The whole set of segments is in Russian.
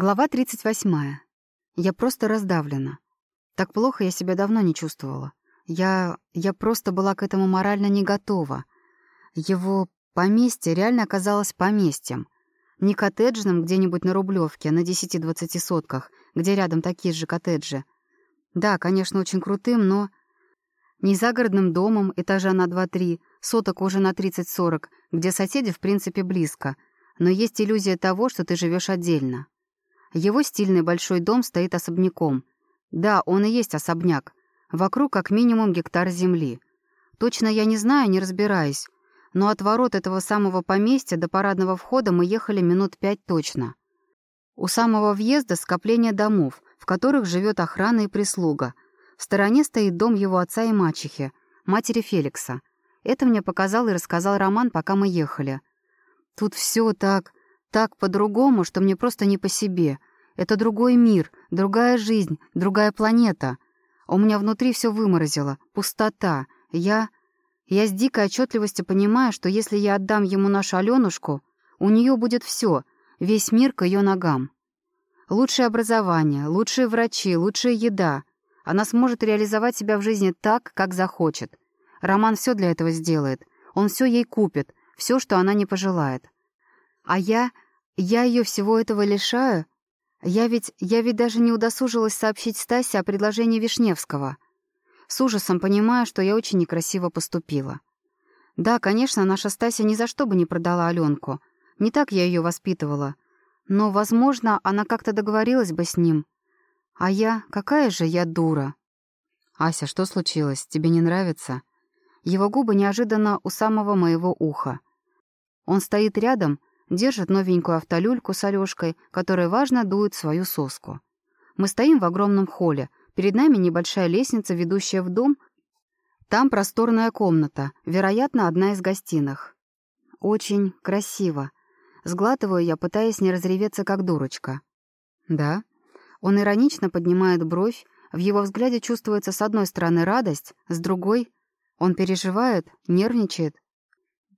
Глава 38. Я просто раздавлена. Так плохо я себя давно не чувствовала. Я... я просто была к этому морально не готова. Его поместье реально оказалось поместьем. Не коттеджным где-нибудь на Рублевке, на 10-20 сотках, где рядом такие же коттеджи. Да, конечно, очень крутым, но... Не загородным домом, этажа на 2-3, соток уже на 30-40, где соседи, в принципе, близко, но есть иллюзия того, что ты живешь отдельно. Его стильный большой дом стоит особняком. Да, он и есть особняк. Вокруг как минимум гектар земли. Точно я не знаю, не разбираюсь. Но от ворот этого самого поместья до парадного входа мы ехали минут пять точно. У самого въезда скопление домов, в которых живет охрана и прислуга. В стороне стоит дом его отца и мачехи, матери Феликса. Это мне показал и рассказал Роман, пока мы ехали. Тут все так так по-другому, что мне просто не по себе. Это другой мир, другая жизнь, другая планета. У меня внутри все выморозило, пустота. Я... Я с дикой отчетливостью понимаю, что если я отдам ему нашу Аленушку, у нее будет все, весь мир к ее ногам. Лучшее образование, лучшие врачи, лучшая еда. Она сможет реализовать себя в жизни так, как захочет. Роман все для этого сделает. Он все ей купит, все, что она не пожелает. А я... я ее всего этого лишаю? Я ведь... я ведь даже не удосужилась сообщить Стасе о предложении Вишневского. С ужасом понимаю, что я очень некрасиво поступила. Да, конечно, наша Стася ни за что бы не продала Аленку. Не так я ее воспитывала. Но, возможно, она как-то договорилась бы с ним. А я... какая же я дура. «Ася, что случилось? Тебе не нравится?» Его губы неожиданно у самого моего уха. Он стоит рядом, держит новенькую автолюльку с Алёшкой, которая важно дует свою соску. Мы стоим в огромном холле. Перед нами небольшая лестница, ведущая в дом. Там просторная комната, вероятно, одна из гостиных. Очень красиво. Сглатываю я, пытаясь не разреветься, как дурочка. «Да?» Он иронично поднимает бровь, в его взгляде чувствуется с одной стороны радость, с другой — он переживает, нервничает.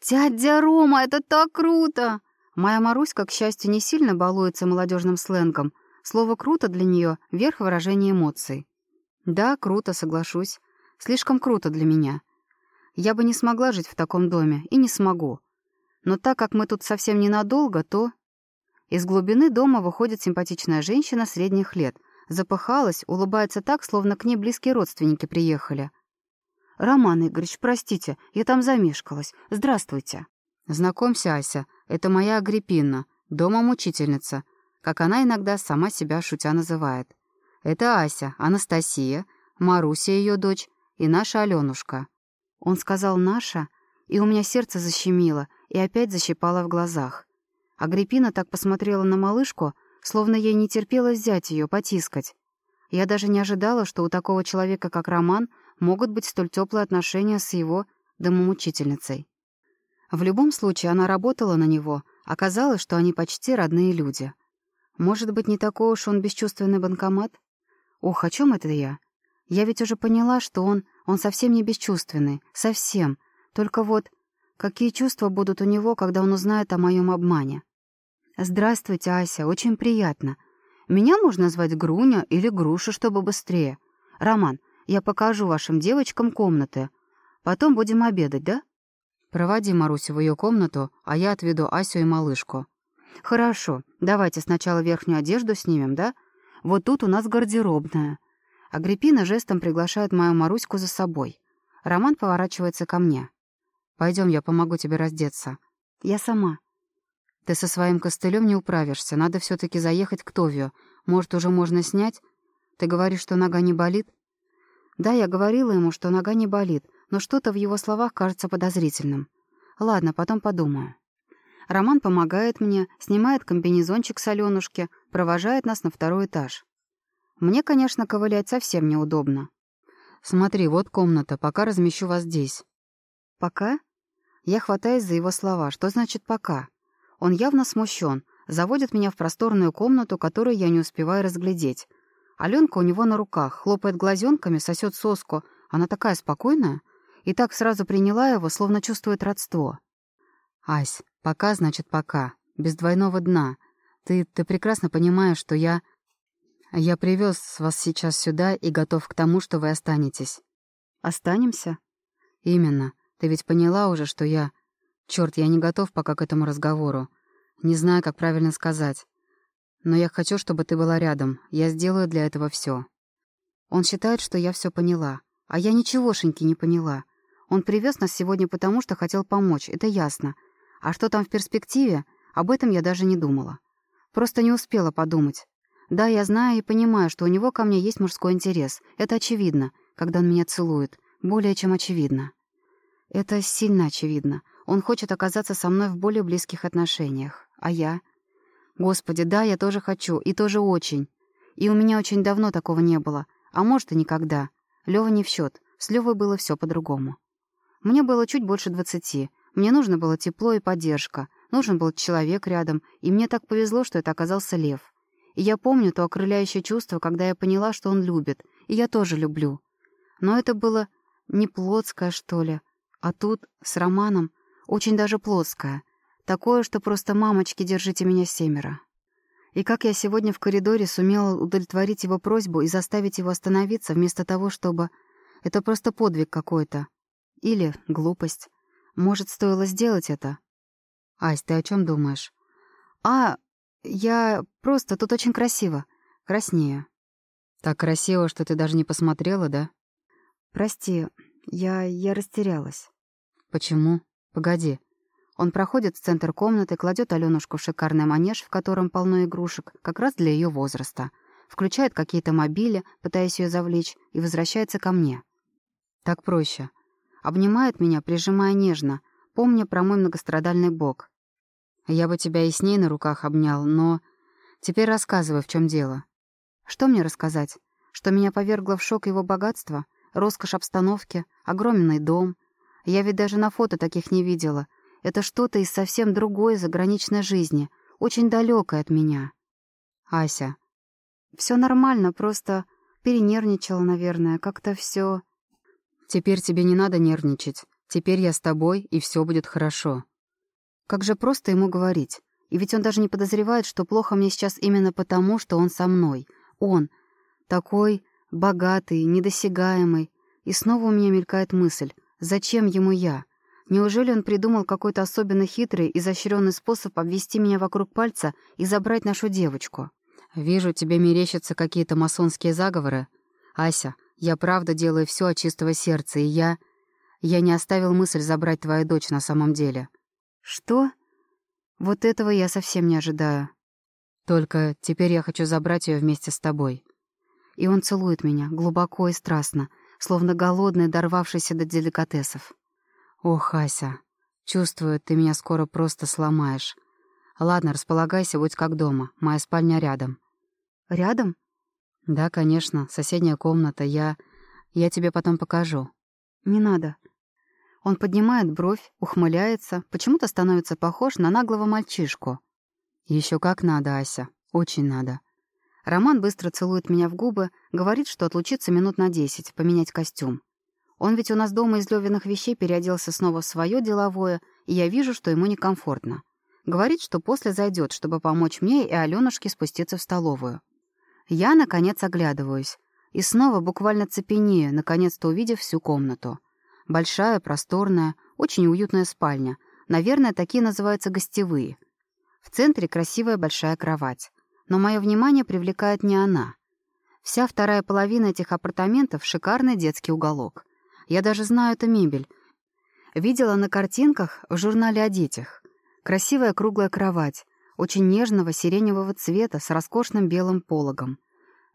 «Дядя Рома, это так круто!» Моя Маруська, к счастью, не сильно балуется молодежным сленгом. Слово «круто» для нее — верх выражения эмоций. Да, круто, соглашусь. Слишком круто для меня. Я бы не смогла жить в таком доме, и не смогу. Но так как мы тут совсем ненадолго, то... Из глубины дома выходит симпатичная женщина средних лет. Запыхалась, улыбается так, словно к ней близкие родственники приехали. «Роман Игоревич, простите, я там замешкалась. Здравствуйте». «Знакомься, Ася, это моя Агриппина, домом учительница, как она иногда сама себя шутя называет. Это Ася, Анастасия, Маруся ее дочь и наша Аленушка». Он сказал «наша», и у меня сердце защемило и опять защипало в глазах. Агриппина так посмотрела на малышку, словно ей не терпелось взять ее, потискать. Я даже не ожидала, что у такого человека, как Роман, могут быть столь теплые отношения с его домомучительницей. В любом случае, она работала на него, оказалось, что они почти родные люди. Может быть, не такой уж он бесчувственный банкомат? Ох, о чем это я? Я ведь уже поняла, что он, он совсем не бесчувственный, совсем. Только вот, какие чувства будут у него, когда он узнает о моем обмане? «Здравствуйте, Ася, очень приятно. Меня можно звать Груня или Груша, чтобы быстрее. Роман, я покажу вашим девочкам комнаты. Потом будем обедать, да?» «Проводи Марусю в ее комнату, а я отведу Асю и малышку». «Хорошо, давайте сначала верхнюю одежду снимем, да? Вот тут у нас гардеробная». Агриппина жестом приглашает мою Маруську за собой. Роман поворачивается ко мне. Пойдем, я помогу тебе раздеться». «Я сама». «Ты со своим костылем не управишься. Надо все таки заехать к Товию. Может, уже можно снять? Ты говоришь, что нога не болит?» «Да, я говорила ему, что нога не болит, но что-то в его словах кажется подозрительным. Ладно, потом подумаю. Роман помогает мне, снимает комбинезончик с Алёнушки, провожает нас на второй этаж. Мне, конечно, ковылять совсем неудобно. «Смотри, вот комната, пока размещу вас здесь». «Пока?» Я хватаюсь за его слова. Что значит «пока»? Он явно смущен, заводит меня в просторную комнату, которую я не успеваю разглядеть. Аленка у него на руках, хлопает глазенками, сосет соску. Она такая спокойная и так сразу приняла его, словно чувствует родство. «Ась, пока значит пока, без двойного дна. ты, ты прекрасно понимаешь, что я... Я привез вас сейчас сюда и готов к тому, что вы останетесь. Останемся? Именно. Ты ведь поняла уже, что я... Черт, я не готов пока к этому разговору. Не знаю, как правильно сказать. Но я хочу, чтобы ты была рядом. Я сделаю для этого все. Он считает, что я все поняла. А я ничегошеньки не поняла. Он привез нас сегодня потому, что хотел помочь, это ясно. А что там в перспективе, об этом я даже не думала. Просто не успела подумать. Да, я знаю и понимаю, что у него ко мне есть мужской интерес. Это очевидно, когда он меня целует. Более чем очевидно. Это сильно очевидно. Он хочет оказаться со мной в более близких отношениях. А я? Господи, да, я тоже хочу, и тоже очень. И у меня очень давно такого не было. А может, и никогда. Лёва не в счет. С Лёвой было все по-другому. Мне было чуть больше двадцати. Мне нужно было тепло и поддержка. Нужен был человек рядом, и мне так повезло, что это оказался Лев. И я помню то окрыляющее чувство, когда я поняла, что он любит, и я тоже люблю. Но это было не плотское, что ли, а тут, с Романом, очень даже плотское. Такое, что просто «мамочки, держите меня семеро». И как я сегодня в коридоре сумела удовлетворить его просьбу и заставить его остановиться, вместо того, чтобы... Это просто подвиг какой-то. Или глупость. Может, стоило сделать это? Ась, ты о чем думаешь? А, я просто тут очень красиво. Краснею. Так красиво, что ты даже не посмотрела, да? Прости, я... я растерялась. Почему? Погоди. Он проходит в центр комнаты, кладет Аленушку в шикарный манеж, в котором полно игрушек, как раз для ее возраста. Включает какие-то мобили, пытаясь ее завлечь, и возвращается ко мне. Так проще. Обнимает меня, прижимая нежно, помня про мой многострадальный бок. Я бы тебя и с ней на руках обнял, но... Теперь рассказывай, в чем дело. Что мне рассказать? Что меня повергло в шок его богатство, роскошь обстановки, огромный дом. Я ведь даже на фото таких не видела. Это что-то из совсем другой заграничной жизни, очень далекой от меня. Ася. Все нормально, просто перенервничала, наверное, как-то все. Теперь тебе не надо нервничать. Теперь я с тобой, и все будет хорошо. Как же просто ему говорить. И ведь он даже не подозревает, что плохо мне сейчас именно потому, что он со мной. Он. Такой богатый, недосягаемый. И снова у меня мелькает мысль. Зачем ему я? Неужели он придумал какой-то особенно хитрый, изощренный способ обвести меня вокруг пальца и забрать нашу девочку? Вижу, тебе мерещатся какие-то масонские заговоры. Ася, я правда делаю все от чистого сердца, и я... Я не оставил мысль забрать твою дочь на самом деле. Что? Вот этого я совсем не ожидаю. Только теперь я хочу забрать ее вместе с тобой. И он целует меня, глубоко и страстно, словно голодный, дорвавшийся до деликатесов. Ох, Ася, чувствую, ты меня скоро просто сломаешь. Ладно, располагайся, будь как дома. Моя спальня рядом. Рядом? «Да, конечно, соседняя комната. Я... я тебе потом покажу». «Не надо». Он поднимает бровь, ухмыляется, почему-то становится похож на наглого мальчишку. Еще как надо, Ася. Очень надо». Роман быстро целует меня в губы, говорит, что отлучится минут на десять, поменять костюм. Он ведь у нас дома из Левиных вещей переоделся снова в свое деловое, и я вижу, что ему некомфортно. Говорит, что после зайдет, чтобы помочь мне и Аленушке спуститься в столовую. Я, наконец, оглядываюсь. И снова буквально цепенею, наконец-то увидев всю комнату. Большая, просторная, очень уютная спальня. Наверное, такие называются гостевые. В центре красивая большая кровать. Но мое внимание привлекает не она. Вся вторая половина этих апартаментов — шикарный детский уголок. Я даже знаю эту мебель. Видела на картинках в журнале о детях. Красивая круглая кровать, очень нежного сиреневого цвета с роскошным белым пологом.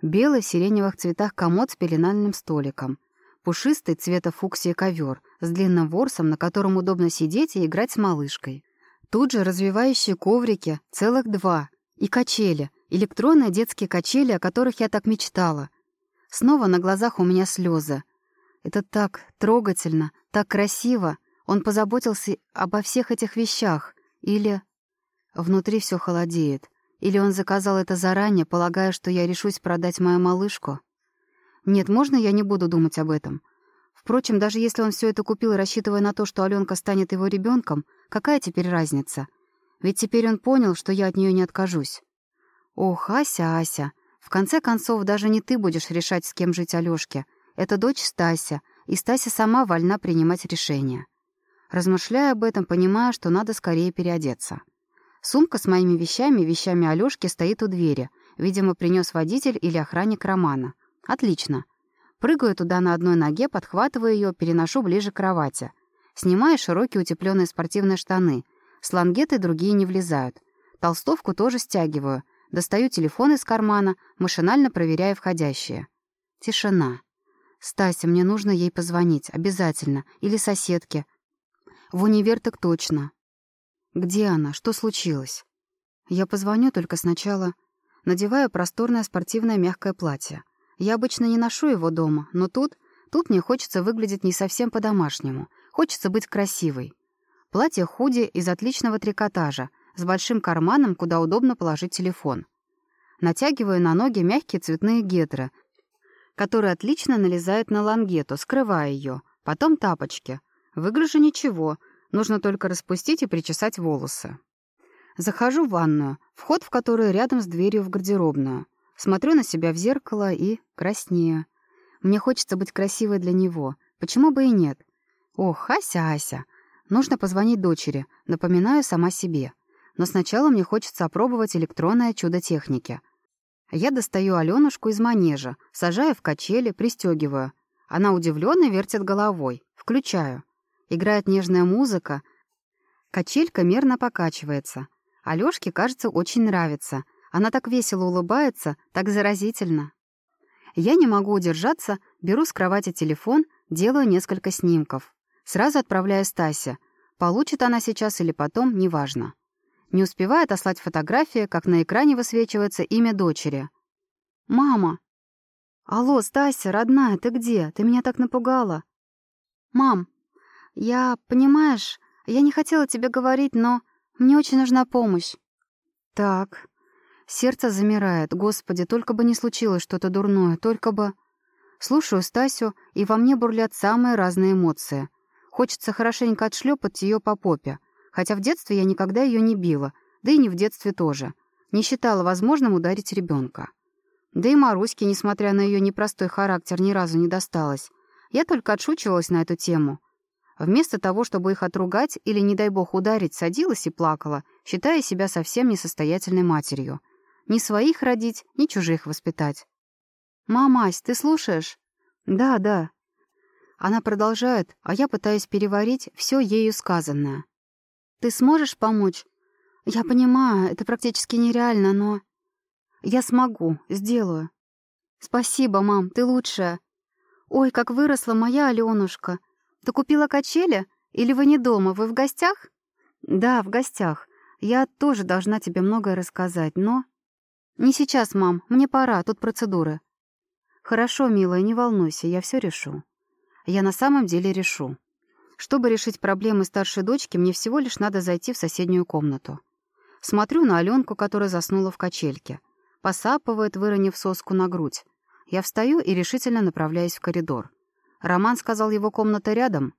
Белый в сиреневых цветах комод с пеленальным столиком. Пушистый цвета фуксия ковер с длинным ворсом, на котором удобно сидеть и играть с малышкой. Тут же развивающие коврики, целых два. И качели, электронные детские качели, о которых я так мечтала. Снова на глазах у меня слезы. Это так трогательно, так красиво. Он позаботился обо всех этих вещах. Или Внутри все холодеет. Или он заказал это заранее, полагая, что я решусь продать мою малышку? Нет, можно я не буду думать об этом? Впрочем, даже если он все это купил, рассчитывая на то, что Аленка станет его ребенком, какая теперь разница? Ведь теперь он понял, что я от нее не откажусь. Ох, Ася, Ася. В конце концов, даже не ты будешь решать, с кем жить Алёшке. Это дочь Стася, и Стася сама вольна принимать решения. Размышляя об этом, понимаю, что надо скорее переодеться. Сумка с моими вещами вещами Алёшки стоит у двери. Видимо, принес водитель или охранник Романа. Отлично. Прыгаю туда на одной ноге, подхватываю ее, переношу ближе к кровати. Снимаю широкие утепленные спортивные штаны. Слангеты другие не влезают. Толстовку тоже стягиваю. Достаю телефон из кармана, машинально проверяя входящие. Тишина. «Стася, мне нужно ей позвонить. Обязательно. Или соседке. В универ так точно. Где она? Что случилось? Я позвоню только сначала. Надеваю просторное спортивное мягкое платье. Я обычно не ношу его дома, но тут... Тут мне хочется выглядеть не совсем по-домашнему. Хочется быть красивой. Платье худи из отличного трикотажа, с большим карманом, куда удобно положить телефон. Натягиваю на ноги мягкие цветные гетры, которые отлично налезают на лангету, скрывая ее. Потом тапочки. Выгляжу ничего, нужно только распустить и причесать волосы. Захожу в ванную, вход в которую рядом с дверью в гардеробную. Смотрю на себя в зеркало и краснею. Мне хочется быть красивой для него. Почему бы и нет? Ох, Ася, Ася. Нужно позвонить дочери, напоминаю сама себе. Но сначала мне хочется опробовать электронное чудо техники. Я достаю Алёнушку из манежа, сажаю в качели, пристегиваю. Она удивленно вертит головой. Включаю. Играет нежная музыка. Качелька мерно покачивается. Алёшке, кажется, очень нравится. Она так весело улыбается, так заразительно. Я не могу удержаться, беру с кровати телефон, делаю несколько снимков. Сразу отправляю Стасе. Получит она сейчас или потом, неважно. Не успевает ослать фотографии, как на экране высвечивается имя дочери. «Мама!» «Алло, Стася, родная, ты где? Ты меня так напугала!» «Мам, я, понимаешь, я не хотела тебе говорить, но мне очень нужна помощь». «Так, Сердце замирает. Господи, только бы не случилось что-то дурное, только бы... Слушаю Стасю, и во мне бурлят самые разные эмоции. Хочется хорошенько отшлепать ее по попе. Хотя в детстве я никогда ее не била, да и не в детстве тоже. Не считала возможным ударить ребенка. Да и Маруське, несмотря на ее непростой характер, ни разу не досталось. Я только отшучивалась на эту тему. Вместо того, чтобы их отругать или, не дай бог, ударить, садилась и плакала, считая себя совсем несостоятельной матерью. Ни своих родить, ни чужих воспитать. «Мамась, ты слушаешь?» «Да, да». Она продолжает, а я пытаюсь переварить все ею сказанное. «Ты сможешь помочь?» «Я понимаю, это практически нереально, но...» «Я смогу, сделаю». «Спасибо, мам, ты лучшая». «Ой, как выросла моя Алёнушка. Ты купила качели? Или вы не дома, вы в гостях?» «Да, в гостях. Я тоже должна тебе многое рассказать, но...» «Не сейчас, мам. Мне пора, тут процедуры». «Хорошо, милая, не волнуйся, я все решу». «Я на самом деле решу. Чтобы решить проблемы старшей дочки, мне всего лишь надо зайти в соседнюю комнату. Смотрю на Аленку, которая заснула в качельке. Посапывает, выронив соску на грудь. Я встаю и решительно направляюсь в коридор. Роман сказал, его комната рядом.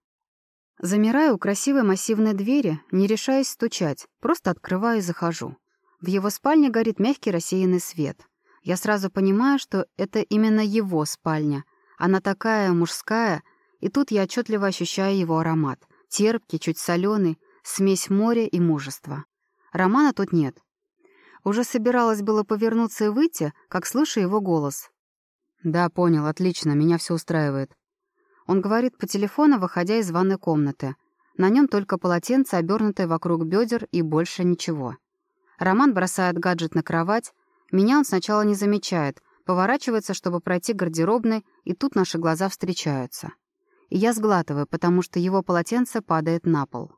Замираю у красивой массивной двери, не решаясь стучать, просто открываю и захожу. В его спальне горит мягкий рассеянный свет. Я сразу понимаю, что это именно его спальня. Она такая мужская, и тут я отчетливо ощущаю его аромат. Терпкий, чуть соленый, смесь моря и мужества. Романа тут нет. Уже собиралась было повернуться и выйти, как слышу его голос. «Да, понял, отлично, меня все устраивает». Он говорит по телефону, выходя из ванной комнаты. На нем только полотенце, обернутое вокруг бедер, и больше ничего. Роман бросает гаджет на кровать. Меня он сначала не замечает, поворачивается, чтобы пройти гардеробной, и тут наши глаза встречаются. Я сглатываю, потому что его полотенце падает на пол.